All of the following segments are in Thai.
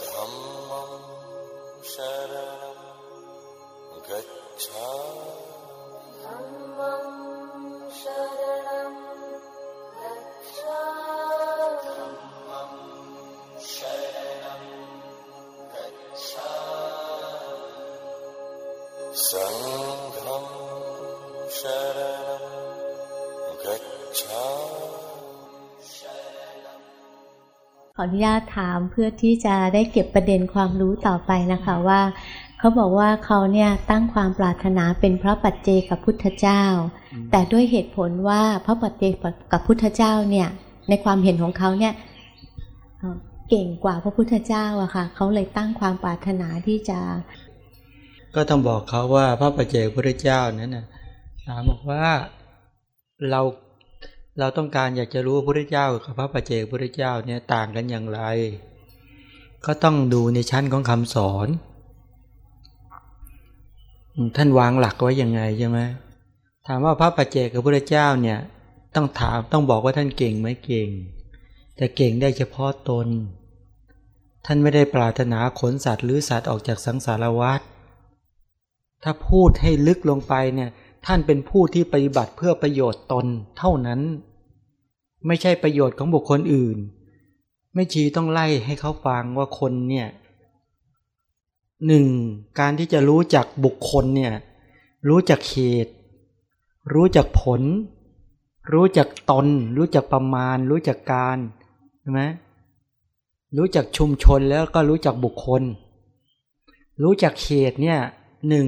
धम्मं शरणं गच्छ ออนุญาตถามเพื่อที่จะได้เก็บประเด็นความรู้ต่อไปนะคะว่า เขาบอกว่าเขาเนี่ยตั้งความปรารถนาเป็นพระปัจเจกับพุทธเจ้า แต่ด้วยเหตุผลว่าพระปัจเจกับพุทธเจ้าเนี่ย ในความเห็นของเขาเนี่ยเก่งกว่าพระพุทธเจ้าอะค่ะเขาเลยตั้งความปรารถนาที่จะ ก็ต้องบอกเขาว่าพระปัจเจกพุทธเจ้านั้นนะถามบอกว่าเรา เราต้องการอยากจะรู้พระพุทธเจ้ากับพระปัจเจกพุทธเจ้าเนี่ยต่างกันอย่างไร ก็ต้องดูในชั้นของคำสอน ท่านวางหลักไว้ยังไงใช่ไหมถามว่าพระปัจเจกกับพระเจ้าเนี่ย ต้องถามต้องบอกว่าท่านเก่งไหมเก่ง แต่เก่งได้เฉพาะตน ท่านไม่ได้ปรารถนาขนสัตว์หรือสัตว์ออกจากสังสารวัฏถ้าพูดให้ลึกลงไปเนี่ย ท่านเป็นผู้ที่ปฏิบัติเพื่อประโยชน์ตนเท่านั้น ไม่ใช่ประโยชน์ของบุคคลอื่น ไม่ชีต้องไล่ให้เขาฟังว่าคนเนี่ยหนึ่งการที่จะรู้จักบุคคลเนี่ยรู้จักเขตรู้จักผล รู้จักตน รู้จักประมาณ รู้จักการใช่ไหมรู้จักชุมชนแล้วก็รู้จักบุคคล รู้จักเขตเนี่ยหนึ่ง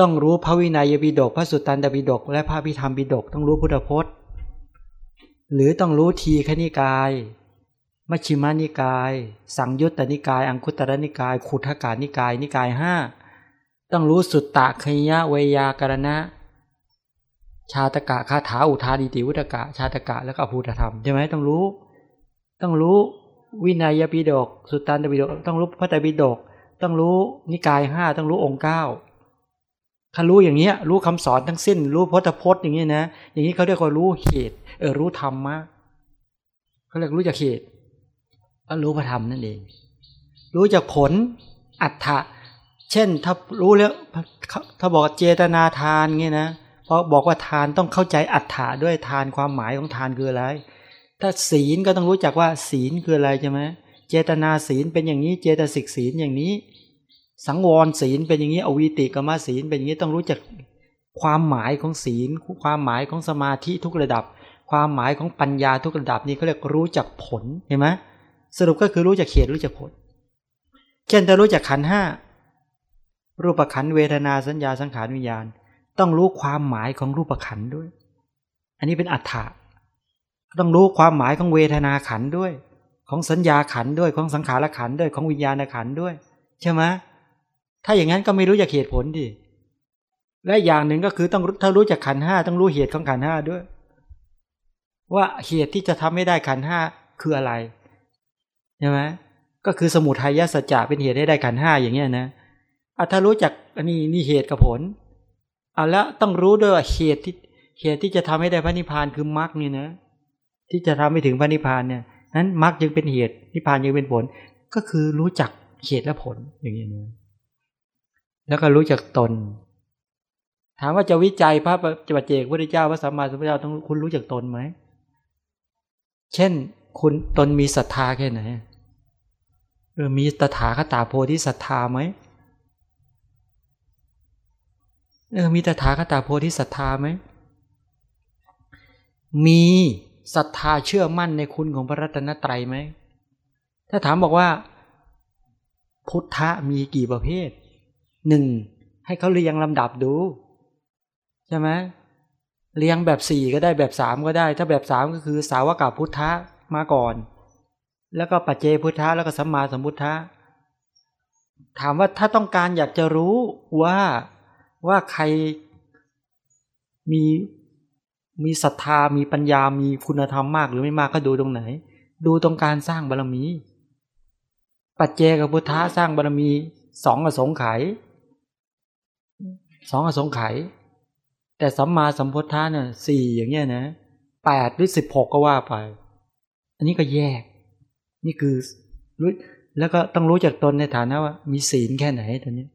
ต้องรู้พระวินัยบิดกพระสุตตันตบิดก และพระพิธรรมบิดก ต้องรู้พุทธพจน์ หรือต้องรู้ทีคณิกาย มัชฌิมานิกาย สังยุตตนิกาย อังคุตรนิกาย ขุทกานิกาย นิกายห้าต้องรู้สุตตะคยะเวยากรณะ ชาตกะคาถาอุทานิติวุตกะ ชาตกะแล้วก็ภูตธรรมใช่ไหมต้องรู้ ต้องรู้วินัยปิดก สุตตันตปิดก ต้องรู้พระไตรปิฎกต้องรู้นิกายห้าต้องรู้องค์เก้า ถ้ารู้อย่างเนี้ยรู้คำสอนทั้งสิ้น รู้พุทธพจน์อย่างนี้นะ อย่างนี้เขาเรียกว่ารู้เหตุเออรู้ธรรมะเขาเรียกรู้จากเหตุก็รู้พระธรรมนั่นเอง รู้จากผลอัตถะเช่นถ้ารู้แล้วถ้าบอกเจตนาทานเงี้ยนะเพราะบอกว่าทานต้องเข้าใจอัตถะด้วยทานความหมายของทานคืออะไร ถ้าศีลก็ต้องรู้จักว่าศีลคืออะไรใช่ไหมเจตนาศีลเป็นอย่างนี้เจตสิกศีลอย่างนี้ สังวรศีลเป็นอย่างนี้อวิติกรรมศีลเป็นอย่างนี้ต้องรู้จักความหมายของศีล ความหมายของสมาธิทุกระดับ ความหมายของปัญญาทุกระดับนี้เขาเรียกรู้จักผลเห็นไหมสรุปก็คือรู้จักเขตรู้จักผล เช่นถ้ารู้จักขันห้ารูปขันเวทนาสัญญาสังขารวิญญาณ ต้องรู้ความหมายของรูปขันด้วย อันนี้เป็นอัฏฐะต้องรู้ความหมายของเวทนาขันด้วย ของสัญญาขันด้วยของสังขารขันด้วยของวิญญาณขันด้วยใช่ไหม ถ้าอย่างนั้นก็ไม่รู้จักเหตุผลดิและอย่างหนึ่งก็คือต้องถ้ารู้จักขันห้าต้องรู้เหตุของขันห้าด้วย ว่าเหตุที่จะทำให้ได้ขันห้าคืออะไรใช่ไหมก็คือสมุทัยสัจจะเป็นเหตุให้ได้ขันห้าอย่างเงี้ยนะอะถ้ารู้จักอันนี้นี่เหตุกับผลอะแล้วต้องรู้ด้วยว่าเหตุที่เหตุที่จะทำให้ได้พระนิพพานคือมรรคนี่นะที่จะทำให้ถึงพระนิพพานเนี่ยนั้นมรรคจึงเป็นเหตุนิพพานยังเป็นผล ก็คือรู้จักเหตุและผลอย่างเงี้ยนะ แล้วก็รู้จักตน ถามว่าจะวิจัยพระปัจเจกพระเจ้าพระสัมมาสัมพุทธเจ้าต้องคุณรู้จักตนไหม เช่น คุณตนมีศรัทธาแค่ไหนเออมีตถาคตาโพธิศรัทธาไหมเออมีตถาคตาโพธิศรัทธาไหม มีศรัทธาเชื่อมั่นในคุณของพระรัตนตรัยไหม ถ้าถามบอกว่า พุทธะมีกี่ประเภท หนึ่งให้เขาเรียงลำดับดู ใช่ไหมเรียงแบบสี่ก็ได้แบบสามก็ได้ ถ้าแบบสามก็คือสาวกับพุทธะมาก่อน แล้วก็ปัจเจพุทธะแล้วก็สัมมาสัมพุทธะถามว่าถ้าต้องการอยากจะรู้ว่าว่าใครมีมีศรัทธามีปัญญามีคุณธรรมมากหรือไม่มากก็ดูตรงไหน ดูตรงการสร้างบารรมี ปัจเจกับพุทธะสร้างบารรมีสองอสงไขย สองอสงไขยแต่สัมมาสัมพุทธะเนี่ยสี่อย่างเงี้ยนะแปดหรือสิบหกก็ว่าไป อันนี้ก็แยก นี่คือรู้แล้วก็ต้องรู้จักตนในฐานะว่า มีศีลแค่ไหนตอนนี้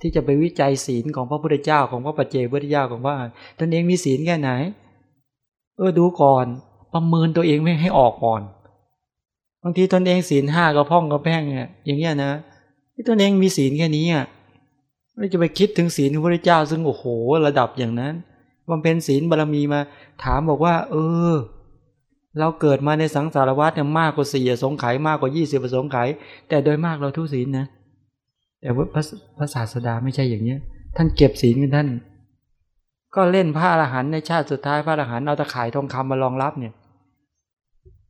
ที่จะไปวิจัยศีลของพระพุทธเจ้าของพระปัจเจกพุทธเจ้าของว่าตนเองมีศีลแค่ไหน เออดูก่อน ประเมินตัวเองไม่ให้ออกก่อนบางทีตนเองศีลห้าก็พ่องก็แพ่งเนี่ยอย่างเงี้ยนะที่ตนเองมีศีลแค่นี้อะ ไม่จะไปคิดถึงศีลของพระเจ้า ซึ่งโอ้โหระดับอย่างนั้นมันเป็นศีลบารมีมา ถามบอกว่า เออ เราเกิดมาในสังสารวัฏเนี่ยมากกว่าสี่สงไขมากกว่ายี่สิบสงไขแต่โดยมากเราทุศีลนะ แต่ว่าพระพระศาสดาไม่ใช่อย่างเนี้ย ท่านเก็บศีลกันท่าน ก็เล่นพระอรหันต์ในชาติสุดท้ายพระอรหันต์เอาตะข่ายทองคำมารองรับเนี่ย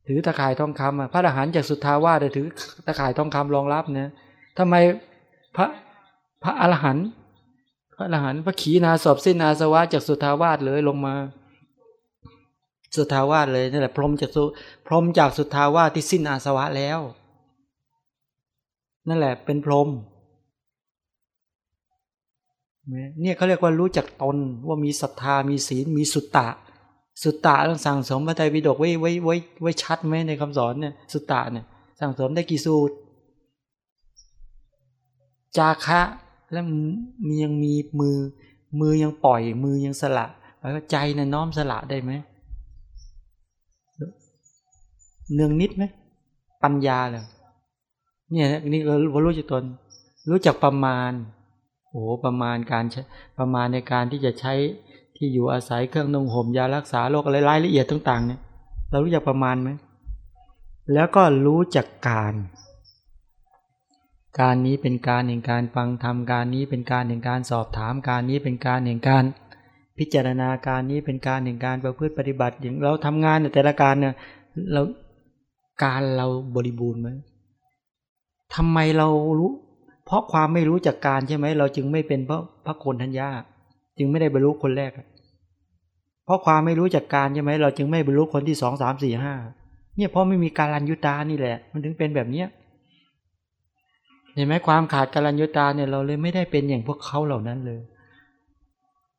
ถือตะข่ายทองคำอะพระอรหันต์จากสุทธาวาสถือตะข่ายทองคำรองรับเนี่ยทำไมพระ พระอรหันต์พระอรหันต์พระขีณาสอบสิ้นอาสวะจากสุทาวาสเลยลงมา สุทาวาสเลยนี่นแหละพรมจากสุพรมจากสุทาวาสที่สิ้นอาสวะแล้ว นั่นแหละ เป็นพรมเนี่ยเขาเรียกว่ารู้จักตนว่ามีศรัทธามีศีลมีสุตตะ สุตตะต้องสั่งสมพระไตรปิฎกไว้ไว้ไว้ไว้ชัดไหมในคำสอนเนี่ยสุตตะเนี่ยสั่งสมได้กี่สูตร จาคะ แล้วมียังมีมือ มือยังปล่อย มือยังสละ แล้วใจน่ะน้อมสละได้ไหมเนืองนิดไหมปัญญาเลยเนี่ยนี่ก็รู้จักตน รู้จักประมาณโอ้ประมาณการประมาณในการที่จะใช้ที่อยู่อาศัยเครื่องนงห่มยารักษาโรคอะไรรายละเอียดต่าง ๆ เนี่ย เรารู้จักประมาณไหมแล้วก็รู้จักการ การนี้เป็นการแห่งการฟังธรรมการนี้เป็นการแห่งการสอบถามการนี้เป็นการแห่งการ พิจารณาการนี้เป็นการแห่งการประพฤติปฏิบัติ อย่างเราทำงานแต่ละการเนี่ยเราการเราบริบูรณ์ไหมทำไมเรารู้ เพราะความไม่รู้จักการใช่ไหมเราจึงไม่เป็นพระพระโคนทัญญาจึงไม่ได้บรรลุคนแรกเพราะความไม่รู้จักการใช่ไหมเราจึงไม่บรรลุคนที่สองสามสี่ห้าเนี่ยเพราะไม่มีการันยุตานี่แหละ มันถึงเป็นแบบเนี้ย เห็นไหมความขาดการันยุตาเนี่ยเราเลยไม่ได้เป็นอย่างพวกเขาเหล่านั้นเลย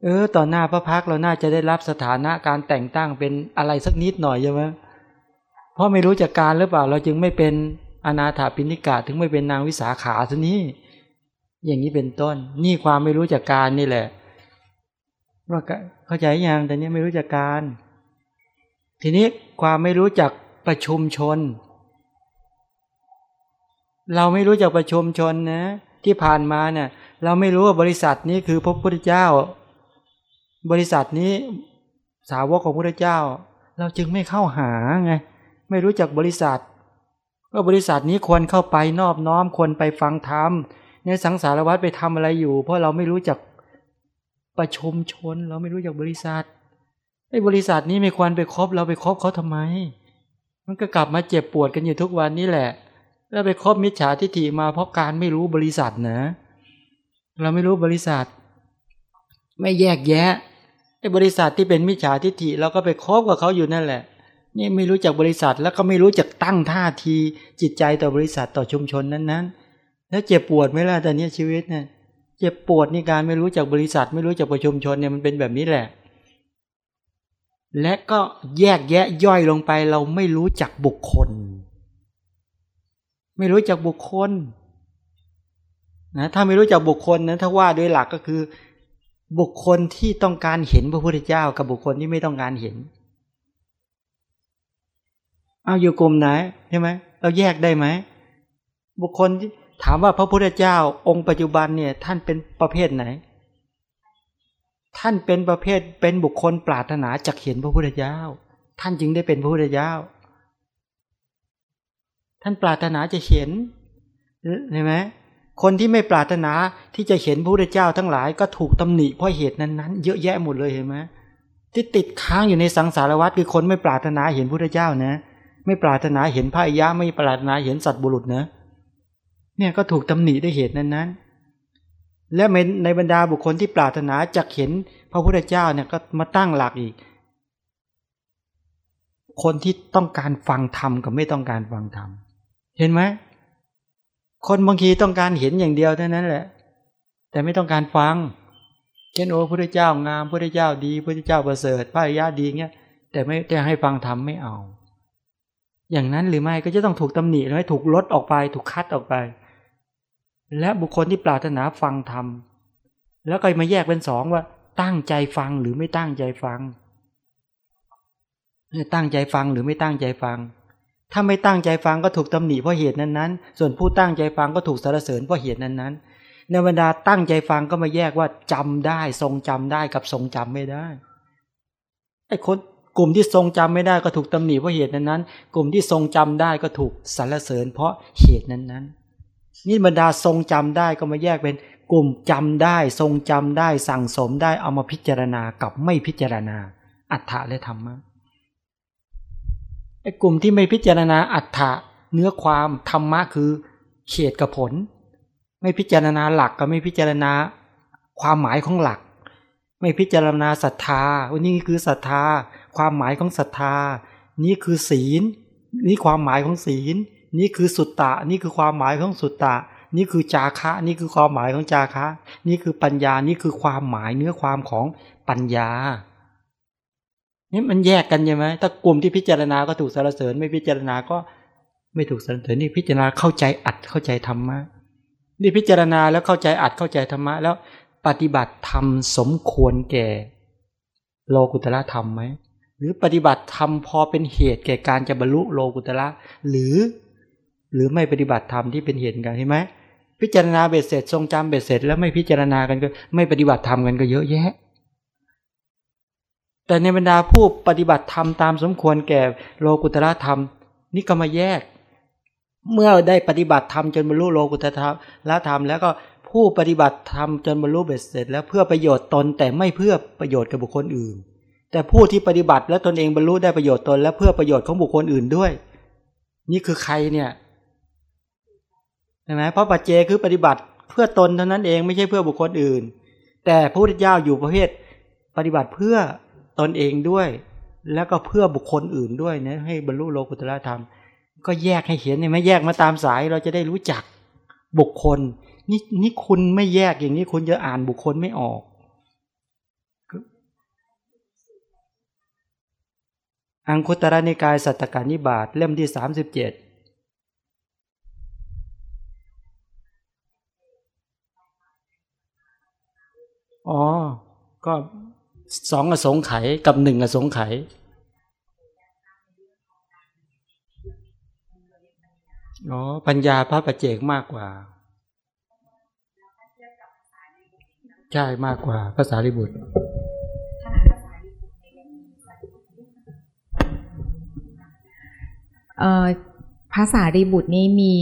เออ ต่อหน้าพระพักเราน่าจะได้รับสถานะการแต่งตั้งเป็นอะไรสักนิดหน่อยใช่ไหมเพราะไม่รู้จักการหรือเปล่า เราจึงไม่เป็นอนาถาปิณิกาถึงไม่เป็นนางวิสาขาซะนี้อย่างนี้เป็นต้น นี่ความไม่รู้จักการนี่แหละว่าเข้าใจยังแต่นี้ไม่รู้จักการ ทีนี้ความไม่รู้จักประชุมชน เราไม่รู้จักประชุมชนนะ ที่ผ่านมาเนี่ย เราไม่รู้ว่าบริษัทนี้คือพระพุทธเจ้า บริษัทนี้สาวกของพระพุทธเจ้า เราจึงไม่เข้าหาไงไม่รู้จักบริษัทว่าบริษัทนี้ควรเข้าไปนอบน้อมควรไปฟังธรรมในสังสารวัฏไปทำอะไรอยู่ เพราะเราไม่รู้จักประชุมชน เราไม่รู้จักบริษัทไอ้บริษัทนี้ไม่ควรไปคบเราไปคบเขาทำไม มันก็กลับมาเจ็บปวดกันอยู่ทุกวันนี้แหละ แล้วไปคบมิจฉาทิฏฐิมาเพราะการไม่รู้บริษัทนะ เราไม่รู้บริษัท ไม่แยกแยะไอ้บริษัทที่เป็นมิจฉาทิฏฐิเราก็ไปคบกับเขาอยู่นั่นแหละ นี่ไม่รู้จักบริษัทแล้วก็ไม่รู้จักตั้งท่าทีจิตใจต่อบริษัทต่อชุมชนนั้นๆ แล้วเจ็บปวดไหมล่ะแต่เนี้ยชีวิตเนี่ยเจ็บปวดในการไม่รู้จักบริษัท ไม่รู้จักประชุมชนเนี่ยมันเป็นแบบนี้แหละ และก็แยกแยะย่อยลงไปเราไม่รู้จักบุคคล ไม่รู้จักบุคคลนะถ้าไม่รู้จักบุคคลนะถ้าว่าโดยหลักก็คือ บุคคลที่ต้องการเห็นพระพุทธเจ้า กับบุคคลที่ไม่ต้องการเห็น เอาอยู่กลุ่มไหนใช่ไหมเราแยกได้ไหมบุคคลที่ถามว่าพระพุทธเจ้า องค์ปัจจุบันเนี่ย ท่านเป็นประเภทไหน ท่านเป็นประเภทเป็นบุคคลปรารถนาจะเห็นพระพุทธเจ้า ท่านจึงได้เป็นพระพุทธเจ้า ท่านปรารถนาจะเห็นเห็นไหมคนที่ไม่ปรารถนาที่จะเห็นพระพุทธเจ้าทั้งหลายก็ถูกตำหนิเพราะเหตุนั้นๆ เยอะแยะหมดเลยเห็นไหมที่ติดค้างอยู่ในสังสารวัฏคือคนไม่ปรารถนาเห็นพระพุทธเจ้านะ ไม่ปรารถนาเห็นพระยะไม่ปรารถนาเห็นสัตว์บุรุษนะเนี่ยก็ถูกตำหนิด้วยเหตุนั้นนั้นและในบรรดาบุคคลที่ปรารถนาจะเห็นพระพุทธเจ้าเนี่ยก็มาตั้งหลักอีก คนที่ต้องการฟังธรรมกับไม่ต้องการฟังธรรม เห็นไหมคนบางทีต้องการเห็นอย่างเดียวเท่านั้นแหละ แต่ไม่ต้องการฟังเช่นโอ้พระเจ้างามพระเจ้าดีพระเจ้าประเสริฐพระยะดีเงี้ยแต่ไม่แต่ให้ฟังธรรมไม่เอา อย่างนั้นหรือไม่ก็จะต้องถูกตำหนิหรือถูกลดออกไป ถูกคัดออกไป และบุคคลที่ปรารถนาฟังธรรมแล้วก็มาแยกเป็นสองว่า ตั้งใจฟังหรือไม่ตั้งใจฟังตั้งใจฟังหรือไม่ตั้งใจฟัง ถ้าไม่ตั้งใจฟังก็ถูกตำหนิเพราะเหตุนั้นๆ ส่วนผู้ตั้งใจฟังก็ถูกสรรเสริญเพราะเหตุนั้นๆ ในบรรดาตั้งใจฟังก็มาแยกว่าจำได้ทรงจำได้กับทรงจำไม่ได้ ไอ้คนกลุ่มที่ทรงจำไม่ได้ก็ถูกตำหนิเพราะเหตุนั้นๆ กลุ่มที่ทรงจำได้ก็ถูกสรรเสริญเพราะเหตุนั้นๆ นี่บรรดาทรงจำได้ก็มาแยกเป็นกลุ่มจำได้ทรงจำได้สั่งสมได้เอามาพิจารณากับไม่พิจารณา อัฏฐะและธรรมะ ไอ้กลุ่มที่ไม่พิจารณาอัฏฐะเนื้อความธรรมะคือเขตกับผล ไม่พิจารณาหลักก็ไม่พิจารณาความหมายของหลัก ไม่พิจารณาศรัทธาวันนี้คือศรัทธา ความหมายของศรัทธา นี่คือศีล นี่ความหมายของศีล นี่คือสุตตะ นี่คือความหมายของสุตตะ นี่คือจาคะ นี่คือความหมายของจาคะ นี่คือปัญญา นี่คือความหมายเนื้อความของปัญญา นี่มันแยกกันใช่ไหมถ้ากลุ่มที่พิจารณาก็ถูกสรรเสริญ ไม่พิจารณาก็ไม่ถูกสรรเสริญนี่พิจารณาเข้าใจอัดเข้าใจธรรมะนี่พิจารณาแล้วเข้าใจอัดเข้าใจธรรมะแล้วปฏิบัติธรรมสมควรแก่ โลกุตละธรรมไหมหรือปฏิบัติธรรมพอเป็นเหตุแก่การจะบรรลุโลกุตละหรือ หรือไม่ปฏิบัติธรรมที่เป็นเหตุกันใช่ไหมพิจารณาเบ็ดเสร็จทรงจำเบ็ดเสร็จแล้วไม่พิจารณากันก็ไม่ปฏิบัติธรรมกันก็เยอะแยะ แต่ในบรรดาผู้ปฏิบัติธรรมตามสมควรแก่โลกุตระธรรม นี่ก็มาแยก เมื่อได้ปฏิบัติธรรมจนบรรลุโลกุตระธรรม แล้วก็ผู้ปฏิบัติธรรมจนบรรลุเบ็ดเสร็จ แล้วเพื่อประโยชน์ตนแต่ไม่เพื่อประโยชน์กับบุคคลอื่น แต่ผู้ที่ปฏิบัติและตนเองบรรลุได้ประโยชน์ตน และเพื่อประโยชน์ของบุคคลอื่นด้วย นี่คือใครเนี่ยใช่ไหมเพราะปัจเจคือปฏิบัติเพื่อตนเท่านั้นเองไม่ใช่เพื่อบุคคลอื่น แต่พระพุทธเจ้าอยู่ประเภทปฏิบัติเพื่อ ตนเองด้วย แล้วก็เพื่อบุคคลอื่นด้วยนะให้บรรลุโลกุตละธรรม ก็แยกให้เห็นเนี่ยไม่แยกมาตามสายเราจะได้รู้จักบุคคล นี่นี่คุณไม่แยกอย่างนี้คุณจะอ่านบุคคลไม่ออกอังคุตระนิกายสัตตการนิบาตเล่มที่สามสิบเจ็ดอ๋อ ก็ สองอสงไขยกับหนึ่งอสงไขยอ๋อปัญญาพระประเจกมากกว่า ใช่มากกว่าภาษาลิบุตรเอ่อภาษารีบุตรนี้มี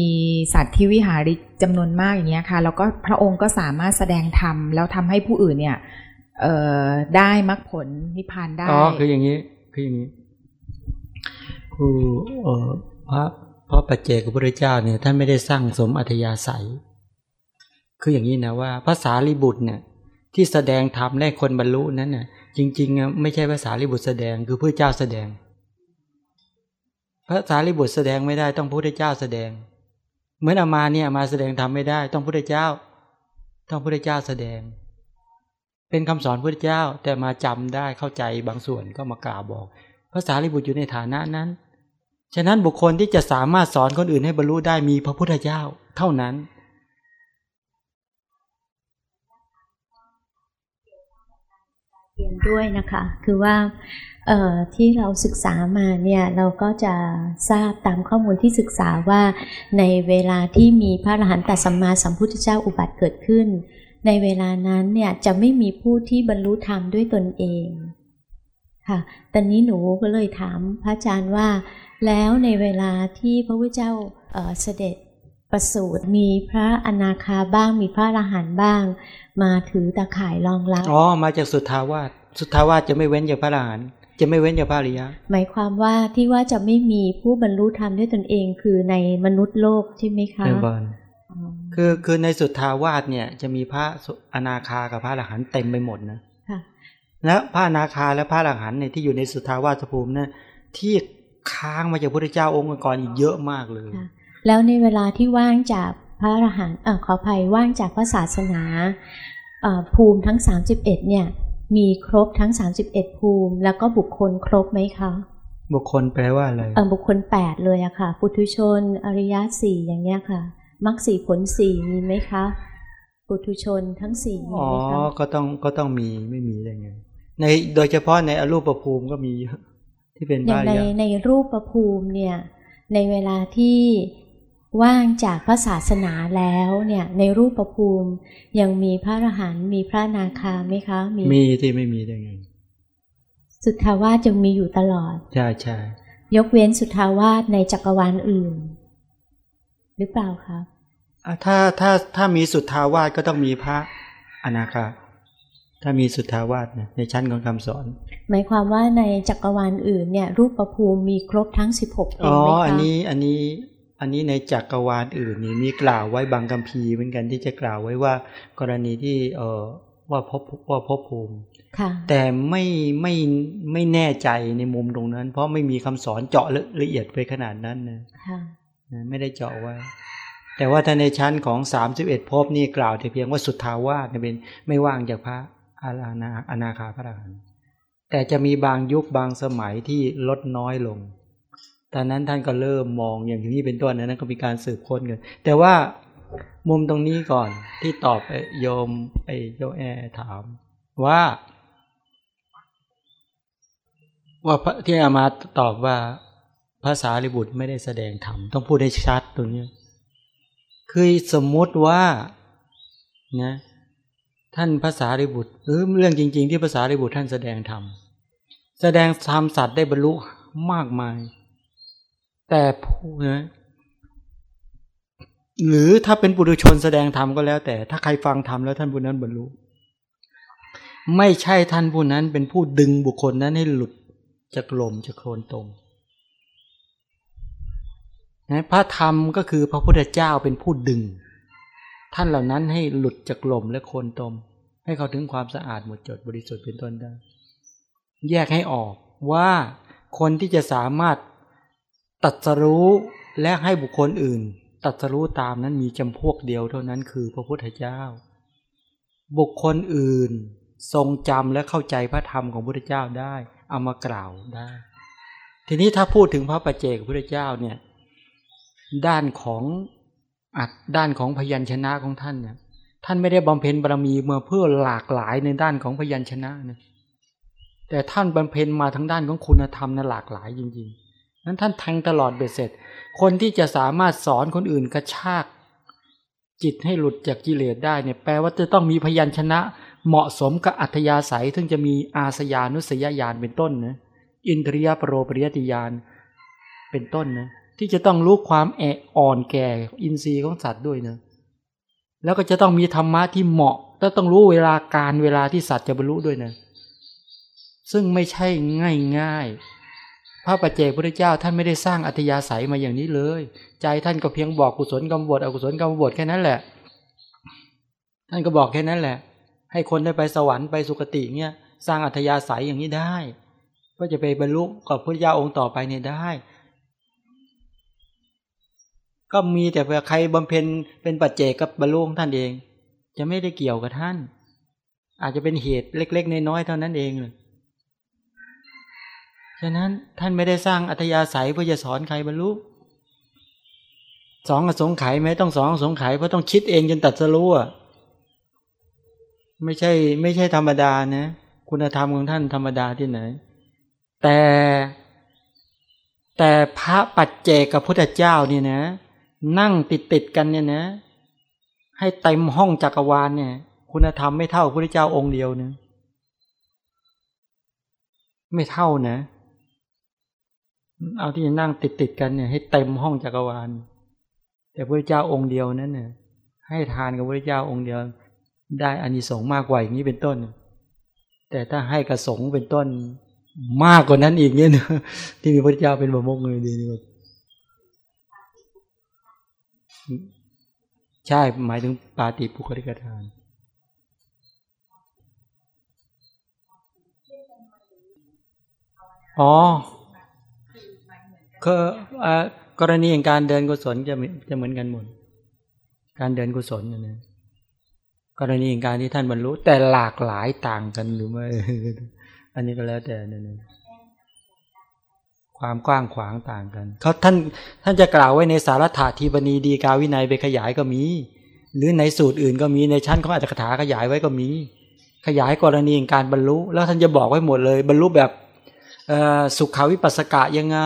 สัตว์ที่วิหาริจำนวนมากอย่างเงี้ยค่ะ แล้วก็พระองค์ก็สามารถแสดงธรรมแล้วทำให้ผู้อื่นเนี่ย เอ่อได้มรรคผลนิพพานได้ อ๋อ คืออย่างนี้ คืออย่างนี้คือเอ่อพระพระปัจเจกพระพุทธเจ้าเนี่ยท่านไม่ได้สร้างสมอัธยาศัย คืออย่างนี้นะว่าภาษาลิบุตรเนี่ยที่แสดงธรรมให้คนบรรลุนั้นน่ะ จริงๆไม่ใช่ภาษาลิบุตรแสดงคือพระเจ้าแสดงพระสารีบุตรแสดงไม่ได้ต้องพระพุทธเจ้าแสดง เหมือนอามาเนี่ยมาแสดงทำไม่ได้ ต้องพระพุทธเจ้า ต้องพระพุทธเจ้าแสดง เป็นคำสอนพระพุทธเจ้าแต่มาจำได้เข้าใจบางส่วนก็มากล่าวบอกภาษาลิบุตรอยู่ในฐานะนั้น ฉะนั้นบุคคลที่จะสามารถสอนคนอื่นให้บรรลุได้มีพระพุทธเจ้าเท่านั้น เรียนด้วยนะคะ คือว่าที่เราศึกษามาเนี่ยเราก็จะทราบตามข้อมูลที่ศึกษาว่าในเวลาที่มีพระอรหันตสัมมาสัมพุทธเจ้าอุบัติเกิดขึ้น ในเวลานั้นเนี่ยจะไม่มีผู้ที่บรรลุธรรมด้วยตนเองค่ะ ตอนนี้หนูก็เลยถามพระอาจารย์ว่า แล้วในเวลาที่พระพุทธเจ้าเสด็จประสูติมีพระอนาคาบ้างมีพระอรหันต์บ้าง มาถือตาข่ายรองรับอ๋อมาจากสุทธาวาสสุทธาวาสจะไม่เว้นจากพระอรหันต์จะไม่เว้นจากพระอริยะ หมายความว่าที่ว่าจะไม่มีผู้บรรลุธรรมด้วยตนเองคือในมนุษย์โลกใช่ไหมคะเบอ คือคือในสุทธาวาสเนี่ยจะมีพระอนาคากับพระอรหันต์เต็มไปหมดนะแล้วพระอนาคาและพระอรหันต์เนี่ยที่อยู่ในสุทธาวาสภูมิเนี่ยที่ค้างมาจากพระพุทธเจ้าองค์ก่อนอีกเยอะมากเลย แล้วในเวลาที่ว่างจากพระอรหันต์ขออภัยว่างจากพระศาสนาภูมิทั้งสามสิบเอ็ดเนี่ย มีครบทั้ง 31 ภูมิ แล้วก็บุคคลครบไหมคะบุคคลแปลว่าอะไรเออบุคคลแปดเลยอะค่ะ ปุถุชน อริยะสี่อย่างเงี้ยค่ะ มรรคสี่ผลสี่มีไหมคะปุถุชนทั้งสี่มีอ๋อไหมคะก็ต้องก็ต้องมีไม่มีได้ไงในโดยเฉพาะในอรูปภูมิก็มีเยอะที่เป็นอย่างบ้าในเยอะในรูปประภูมิเนี่ย ในเวลาที่ว่างจากพระศาสนาแล้วเนี่ย ในรูปประภูมิยังมีพระอรหันต์มีพระอนาคาไหมคะมีที่ไม่มีได้ไงสุทธาวาสยังมีอยู่ตลอดใช่ใช่ยกเว้นสุทธาวาสในจักรวาลอื่น หรือเปล่าคะอะถ้าถ้าถ้ามีสุทธาวาสก็ต้องมีพระอนาคาถ้ามีสุทธาวาสนะในชั้นของคำสอน หมายความว่าในจักรวาลอื่นเนี่ยรูปประภูมิมีครบทั้ง 16ภูอ๋อมิไหมคะอันนี้อันนี้อันนี้ในจักรวาลอื่นนี่มีกล่าวไว้บางคัมภีร์เหมือนกันที่จะกล่าวไว้ว่ากรณีที่เอ่อว่าพบว่าพบภูมิค่ะแต่ไม่ไม่ไม่แน่ใจในมุมตรงนั้น เพราะไม่มีคำสอนเจาะละเอียดไปขนาดนั้นนะค่ะนะ ไม่ได้เจาะไว้ แต่ว่าถ้าในชั้นของสามสิบเอ็ดภพนี่กล่าวแต่เพียงว่าสุทธาวาสเนี่ยเป็นไม่ว่างจากพระอารานาอนาคาพระอรหันต์แต่จะมีบางยุคบางสมัยที่ลดน้อยลง ตอนนั้นท่านก็เริ่มมองอย่างนี้เป็นต้นนั้นก็มีการสืบค้นกัน แต่ว่ามุมตรงนี้ก่อนที่ตอบไอ้โยมไอโยแอถาม ว่า ว่าที่อามาตอบว่า ภาษาลิบุตรไม่ได้แสดงธรรมต้องพูดให้ชัดตรงนี้คือสมมุติว่านะท่านภาษาลิบุตรหรือเรื่องจริง ๆ ที่ภาษาลิบุตรท่านแสดงธรรมแสดงธรรมสัตว์ได้บรรลุมากมาย แต่ผู้นะหรือถ้าเป็นปุถุชนแสดงธรรมก็แล้ว แต่ถ้าใครฟังธรรมแล้วท่านผู้นั้นบรรลุไม่ใช่ท่านผู้นั้นเป็นผู้ดึงบุคคลนั้นให้หลุดจากลมจากโคลนตรง นะพระธรรมก็คือพระพุทธเจ้าเป็นผู้ดึง ท่านเหล่านั้นให้หลุดจากลมและโคนตม ให้เขาถึงความสะอาดหมดจดบริสุทธิ์เป็นต้นได้ แยกให้ออกว่าคนที่จะสามารถตัดสรู้และให้บุคคลอื่น ตัดสรู้ตามนั้นมีจำพวกเดียวเท่านั้นคือพระพุทธเจ้า บุคคลอื่นทรงจำและเข้าใจพระธรรมของพระพุทธเจ้าได้เอามากล่าวได้ ทีนี้ถ้าพูดถึงพระปัจเจกพระพุทธเจ้าเนี่ย ด้านของอัดด้านของพยัญชนะของท่านเนี่ย ท่านไม่ได้บำเพ็ญบารมีมาเพื่อหลากหลายในด้านของพยัญชนะนะแต่ท่านบำเพ็ญมาทั้งด้านของคุณธรรมนะหลากหลายจริงๆนั้นท่านแทงตลอดเบ็ดเสร็จ คนที่จะสามารถสอนคนอื่นกระชาก จิตให้หลุดจากกิเลสได้เนี่ยแปลว่าจะต้องมีพยัญชนะ เหมาะสมกับอัธยาศัยซึ่งจะมีอาสยานุสยญาณเป็นต้นนะอินทรียปรโรปริยติญาณเป็นต้นนะ ที่จะต้องรู้ความแออ่อนแก่อินทรีย์ของสัตว์ด้วยนะแล้วก็จะต้องมีธรรมะที่เหมาะแล้วต้องรู้เวลาการเวลาที่สัตว์จะบรรลุด้วยนะซึ่งไม่ใช่ง่ายง่ายๆพระปัจเจกพุทธเจ้าท่านไม่ได้สร้างอัธยาศัยมาอย่างนี้เลย ใจท่านก็เพียงบอกกุศลกรรมบทอกุศลกรรมบทแค่นั้นแหละ ท่านก็บอกแค่นั้นแหละ ให้คนได้ไปสวรรค์ไปสุคติเนี่ยสร้างอัธยาศัยอย่างนี้ได้ ก็จะไปบรรลุกับพระเจ้าองค์ต่อไปเนี่ยได้ ก็มีแต่เพื่อใครบำเพ็ญเป็นปัจเจกกับบรรลุของท่านเอง จะไม่ได้เกี่ยวกับท่าน อาจจะเป็นเหตุเล็ก ๆ น้อยๆเท่านั้นเองเลยฉะนั้นท่านไม่ได้สร้างอัธยาศัยเพื่อจะสอนใครบรรลุสองอสงไขยไหมต้องสองอสงไขยเพราะต้องคิดเองจนตัดสรู้อะไม่ใช่ ไม่ใช่ธรรมดานะคุณธรรมของท่านธรรมดาที่ไหน แต่ แต่พระปัจเจกกับพุทธเจ้าเนี่ยนะ นั่งติดติดๆกันเนี่ยนะ ให้เต็มห้องจักรวาลเนี่ย คุณธรรมไม่เท่าพระพุทธเจ้าองค์เดียวนะไม่เท่านะ เอาที่จะนั่งติดติดๆกันเนี่ย ให้เต็มห้องจักรวาล แต่พระเจ้าองค์เดียวนั้นเนี่ยให้ทานกับพระเจ้าองค์เดียว ได้อานิสงส์มากกว่าอย่างนี้เป็นต้น แต่ถ้าให้กระสงเป็นต้นมากกว่านั้นอีกเนี่ยที่มีพระเจ้าเป็นบมกเลยดีนี่ ใช่หมายถึงปาติปุคลิกทาน อ๋อออกรณีอย่างการเดินกุศลจะจะเหมือนกันหมด การเดินกุศลเนี่ยนะกรณีอย่างการที่ท่านบรรลุแต่หลากหลายต่างกันหรือไม่ อันนี้ก็แล้วแต่นั่นเอง ความกว้างขวางต่างกันเขาท่านท่านจะกล่าวไว้ในสารถาทีบณีดีกาวินัยไปขยายก็มี หรือในสูตรอื่นก็มีในชั้นเขาอาจจะคาถาขยายไว้ก็มี ขยายกรณีการบรรลุ แล้วท่านจะบอกไว้หมดเลย บรรลุแบบสุขาวิปัสสกะยังไง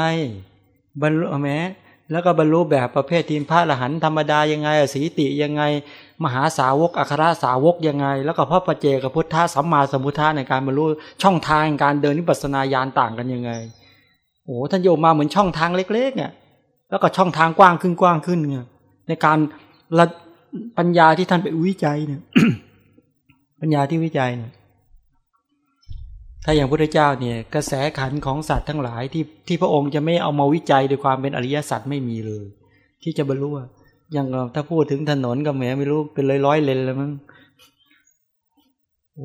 บรรลุแม้แล้วก็บรรลุแบบประเภททีมพระละหันธรรมดายังไงสีติยังไง มหาสาวกอัครสาวกยังไง แล้วก็พระปเจกับพุทธะสัมมาสัมพุทธะในการบรรลุช่องทางการเดินนิพพานาญาณต่างกันยังไง โอ้ท่านโยมมาเหมือนช่องทางเล็ก ๆ เนี่ย แล้วก็ช่องทางกว้างขึ้นกว้างขึ้นเนี่ยในการละปัญญาที่ท่านไปวิจัยเนี่ย ปัญญาที่วิจัยเนี่ย ถ้าอย่างพระเจ้าเนี่ย กระแสขันของสัตว์ทั้งหลายที่ที่พระองค์จะไม่เอามาวิจัยโดยความเป็นอริยสัจไม่มีเลย ที่จะบรรลุอย่างถ้าพูดถึงถนนก็แหมไม่รู้เป็นร้อยร้อยเลนแล้วมั้ง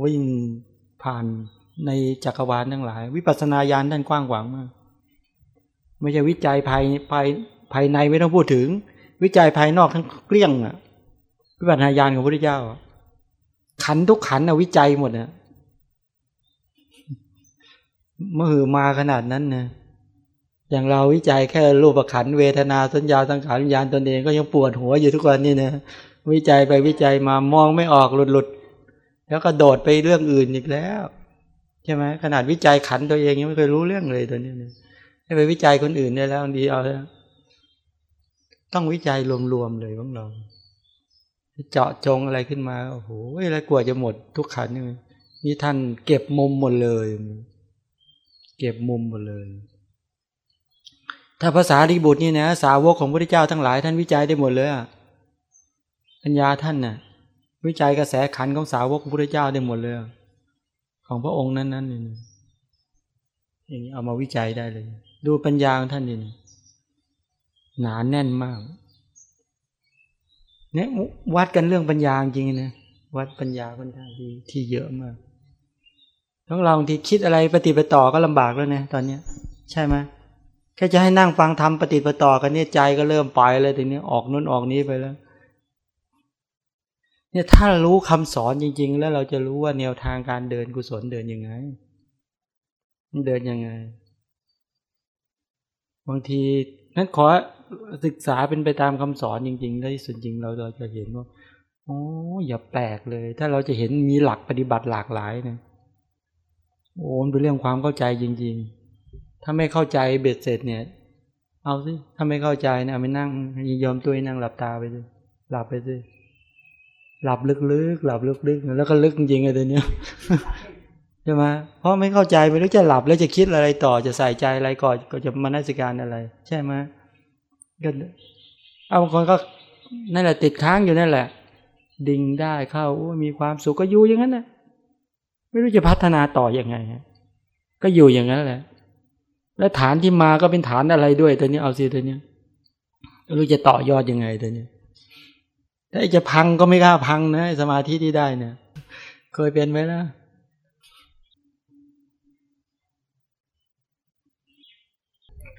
วิ่งผ่านในจักรวาลทั้งหลาย วิปัสสนาญาณท่านกว้างขวางมาก ไม่ใช่วิจัยภายภายภายในไม่ต้องพูดถึง วิจัยภายนอกทั้งเกลี้ยงอะวิปัสสนาญาณของพระเจ้าขันทุกขันอะวิจัยหมดอะเมื่อมาขนาดนั้นนะอย่างเราวิจัยแค่รูปขันเวทนาสัญญาสังขารวิญญาณตนเองก็ยังปวดหัวอยู่ทุกวันนี่นะวิจัยไปวิจัยมามองไม่ออกหลุดหลุดแล้วก็โดดไปเรื่องอื่นอีกแล้ว ใช่ไหมขนาดวิจัยขันตัวเองยังไม่เคยรู้เรื่องเลยตัวนี้นะ ให้ไปวิจัยคนอื่นได้แล้วดีเอาแล้วต้องวิจัยรวมๆเลยของเราเจาะจงอะไรขึ้นมาโอ้โหอะไรกลัวจะหมดทุกขันนี่นี่ท่านเก็บมุมหมดเลย เก็บมุมหมดเลย ถ้าภาษาดิบุตรนี่นะสาวกของพระเจ้าทั้งหลาย ท่านวิจัยได้หมดเลยอะปัญญาท่านน่ะ วิจัยกระแสขันของสาวกของพระเจ้าได้หมดเลย ของพระองค์นั้นนั้นนี่อย่างนี้เอามาวิจัยได้เลย ดูปัญญาของท่านนี่หนาแน่นมากเนี่ยวัดกันเรื่องปัญญาจริงนะวัดปัญญาคนข้างที่ที่เยอะมากต้องลองที่คิดอะไรปฏิปต่อก็ลำบากแล้วนะตอนเนี้ย ใช่ไหมแค่จะให้นั่งฟังทำปฏิปต่อกันเนี่ยใจก็เริ่มไปเลยทีนี้ออกนู้นออกนี้ไปแล้ว เนี่ยถ้ารู้คำสอนจริง ๆ แล้วเราจะรู้ว่าแนวทางการเดินกุศลเดินยังไง เดินยังไง บางทีนั้นขอศึกษาเป็นไปตามคำสอนจริงๆแล้วที่สุดจริงเราเราจะเห็นว่าโอ้อย่าแปลกเลย ถ้าเราจะเห็นมีหลักปฏิบัติหลากหลายเนี่ยโอ้เป็นเรื่องความเข้าใจจริง ๆ ถ้าไม่เข้าใจเบ็ดเสร็จเนี่ย เอาสิถ้าไม่เข้าใจเนี่ยไม่นั่งยอมตัวนั่งหลับตาไปเลยหลับไปสิหลับลึกๆหลับลึกๆแล้วก็ลึกจริงๆเลยตัวเนี้ย ใช่ไหมเพราะไม่เข้าใจไม่รู้จะหลับแล้วจะคิดอะไรต่อจะใส่ใจอะไรก่อนก็จะมานัสิการอะไร ใช่ไหมก็เอาบางคนก็นั่นแหละติดค้างอยู่นั่นแหละ ดิ่งได้เข้ามีความสุขก็อยู่อย่างนั้นนะไม่รู้จะพัฒนาต่ออยังไงก็อยู่อย่างนั้นแหละ แล้วฐานที่มาก็เป็นฐานอะไรด้วยตัวนี้เอาสิตัวนี้ไม่รู้จะต่อยอดยังไงตัวนี้ถ้าจะพังก็ไม่กล้าพังนะสมาธิที่ได้เนี่ย เคยเป็นไหมล่ะ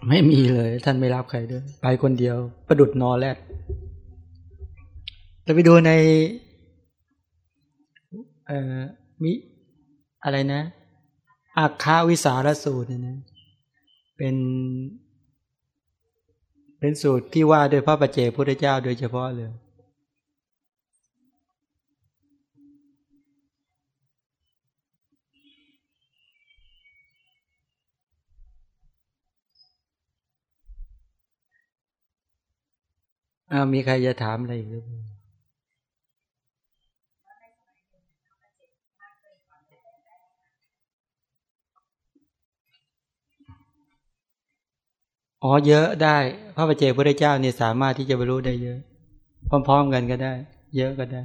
ไม่มีเลย ท่านไม่รับใครด้วย ไปคนเดียว ประดุดนอแรดเราไปดูในเอ่อมิอะไรนะอาคาวิสารสูตรเนี่ยนะเป็น เป็นสูตรที่ว่าโดยพระปัจเจกพุทธเจ้าโดยเฉพาะเลย อามีใครจะถามอะไรอีกหรือเปล่าอ๋อเยอะได้ พระปเจกพระเจ้าเนี่ยสามารถที่จะบรรลุได้เยอะ พร้อม ๆ กันก็ได้ เยอะก็ได้